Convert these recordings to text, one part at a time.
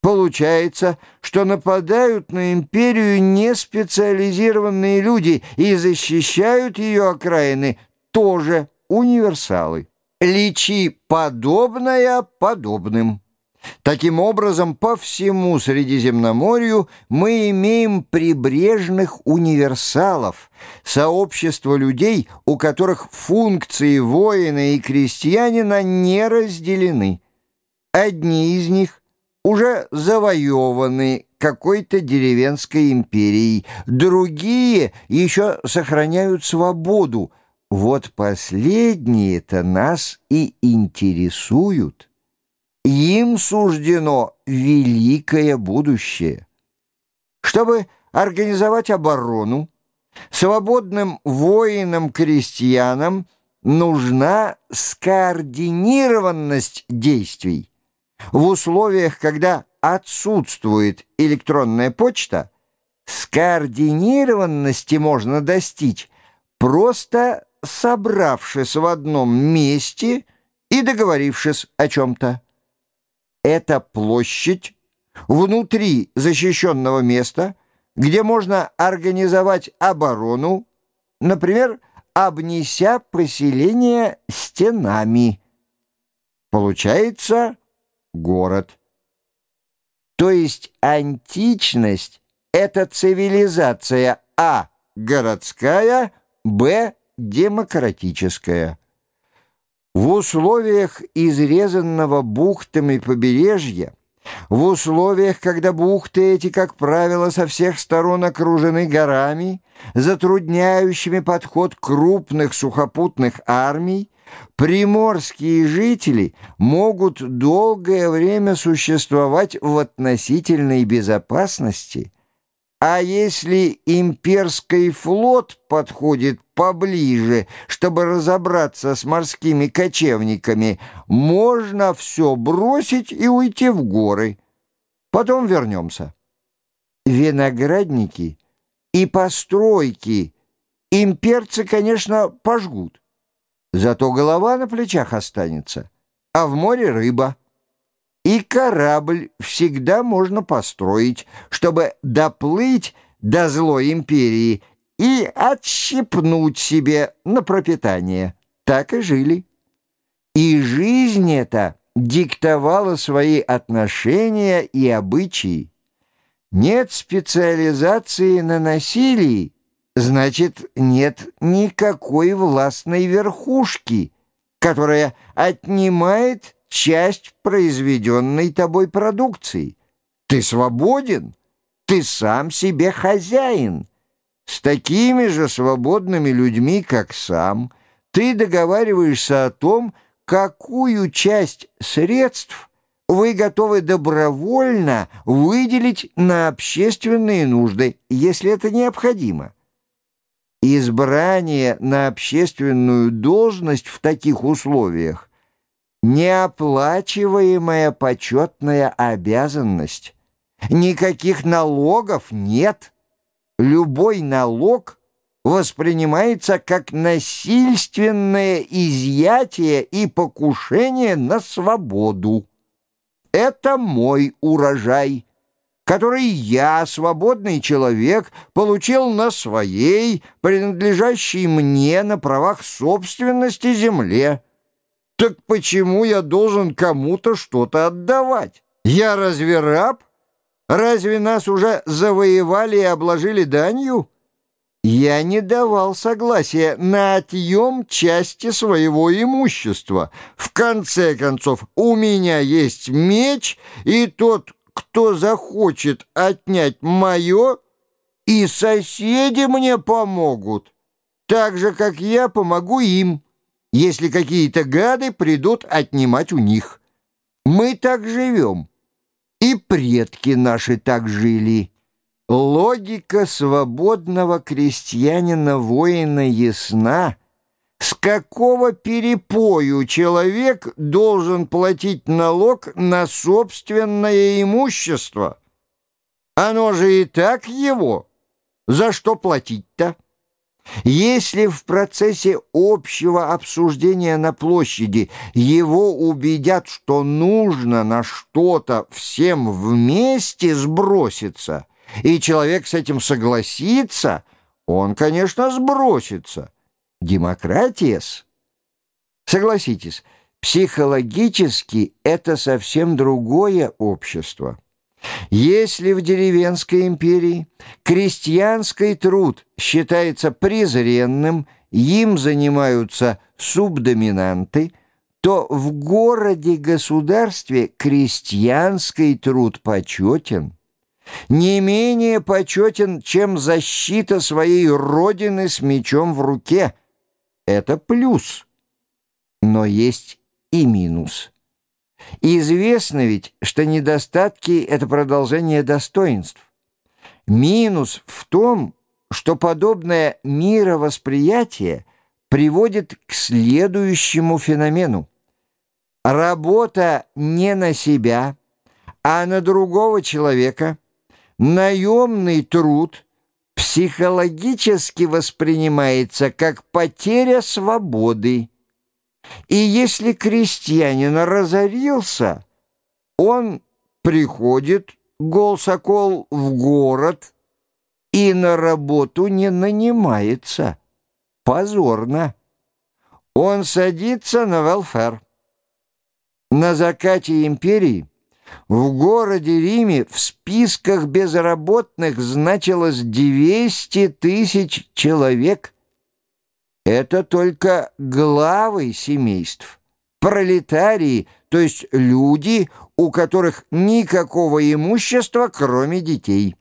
Получается, что нападают на империю неспециализированные люди и защищают ее окраины тоже универсалы. Личи подобное подобным. Таким образом, по всему Средиземноморью мы имеем прибрежных универсалов, сообщество людей, у которых функции воина и крестьянина не разделены. Одни из них уже завоеваны какой-то деревенской империей, другие еще сохраняют свободу. Вот последние-то нас и интересуют. Им суждено великое будущее. Чтобы организовать оборону, свободным воинам-крестьянам нужна скоординированность действий. В условиях, когда отсутствует электронная почта, скоординированности можно достичь, просто собравшись в одном месте и договорившись о чем-то. Это площадь внутри защищенного места, где можно организовать оборону, например, обнеся поселение стенами. Получается город. То есть античность — это цивилизация А — городская, Б — демократическая. В условиях изрезанного бухтами побережья, в условиях, когда бухты эти, как правило, со всех сторон окружены горами, затрудняющими подход крупных сухопутных армий, приморские жители могут долгое время существовать в относительной безопасности – а если имперский флот подходит поближе, чтобы разобраться с морскими кочевниками, можно все бросить и уйти в горы. Потом вернемся. Виноградники и постройки имперцы, конечно, пожгут. Зато голова на плечах останется, а в море рыба. И корабль всегда можно построить, чтобы доплыть до злой империи и отщипнуть себе на пропитание. Так и жили. И жизнь эта диктовала свои отношения и обычаи. Нет специализации на насилии, значит, нет никакой властной верхушки, которая отнимает часть произведенной тобой продукции. Ты свободен, ты сам себе хозяин. С такими же свободными людьми, как сам, ты договариваешься о том, какую часть средств вы готовы добровольно выделить на общественные нужды, если это необходимо. Избрание на общественную должность в таких условиях Неоплачиваемая почетная обязанность. Никаких налогов нет. Любой налог воспринимается как насильственное изъятие и покушение на свободу. Это мой урожай, который я, свободный человек, получил на своей, принадлежащей мне на правах собственности земле. Так почему я должен кому-то что-то отдавать? Я разве раб? Разве нас уже завоевали и обложили данью? Я не давал согласия на отъем части своего имущества. В конце концов, у меня есть меч, и тот, кто захочет отнять мое, и соседи мне помогут, так же, как я помогу им» если какие-то гады придут отнимать у них. Мы так живем, и предки наши так жили. Логика свободного крестьянина-воина ясна. С какого перепою человек должен платить налог на собственное имущество? Оно же и так его. За что платить-то? Если в процессе общего обсуждения на площади его убедят, что нужно на что-то всем вместе сброситься, и человек с этим согласится, он, конечно, сбросится. Демократия-с. Согласитесь, психологически это совсем другое общество. Если в деревенской империи крестьянский труд считается презренным, им занимаются субдоминанты, то в городе-государстве крестьянский труд почетен. Не менее почетен, чем защита своей родины с мечом в руке. Это плюс. Но есть и минус. Известно ведь, что недостатки — это продолжение достоинств. Минус в том, что подобное мировосприятие приводит к следующему феномену. Работа не на себя, а на другого человека, наемный труд психологически воспринимается как потеря свободы, и если крестьянин разорился, он приходит, гол-сокол, в город и на работу не нанимается. Позорно. Он садится на велфер. На закате империи в городе Риме в списках безработных значилось 200 тысяч человек – это только главы семейств, пролетарии, то есть люди, у которых никакого имущества, кроме детей.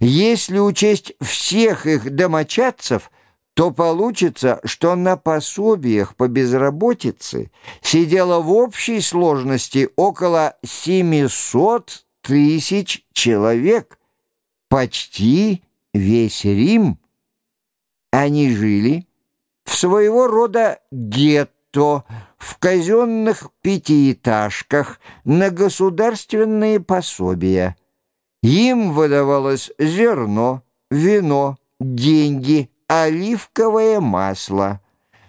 Если учесть всех их домочадцев, то получится, что на пособиях по безработице сидело в общей сложности около 700 тысяч человек, почти весь Рим. Они жили в своего рода гетто, в казенных пятиэтажках, на государственные пособия. Им выдавалось зерно, вино, деньги, оливковое масло.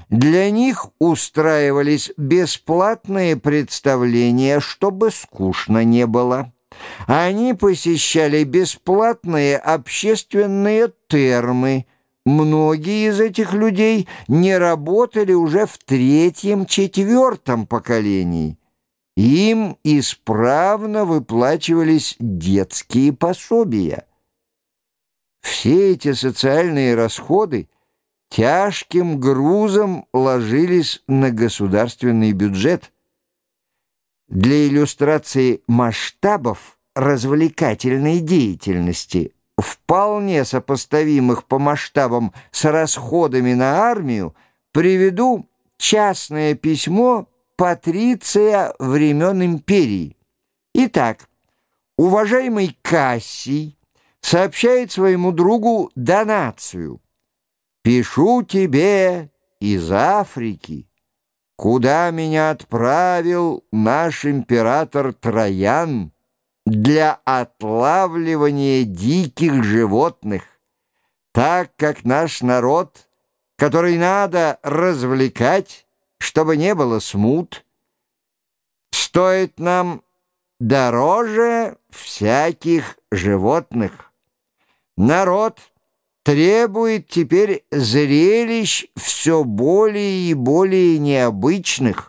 Для них устраивались бесплатные представления, чтобы скучно не было. Они посещали бесплатные общественные термы – Многие из этих людей не работали уже в третьем-четвертом поколении. Им исправно выплачивались детские пособия. Все эти социальные расходы тяжким грузом ложились на государственный бюджет. Для иллюстрации масштабов развлекательной деятельности – вполне сопоставимых по масштабам с расходами на армию, приведу частное письмо Патриция времен империи. Итак, уважаемый Кассий сообщает своему другу Донацию. «Пишу тебе из Африки, куда меня отправил наш император Троян» для отлавливания диких животных, так как наш народ, который надо развлекать, чтобы не было смут, стоит нам дороже всяких животных. Народ требует теперь зрелищ все более и более необычных,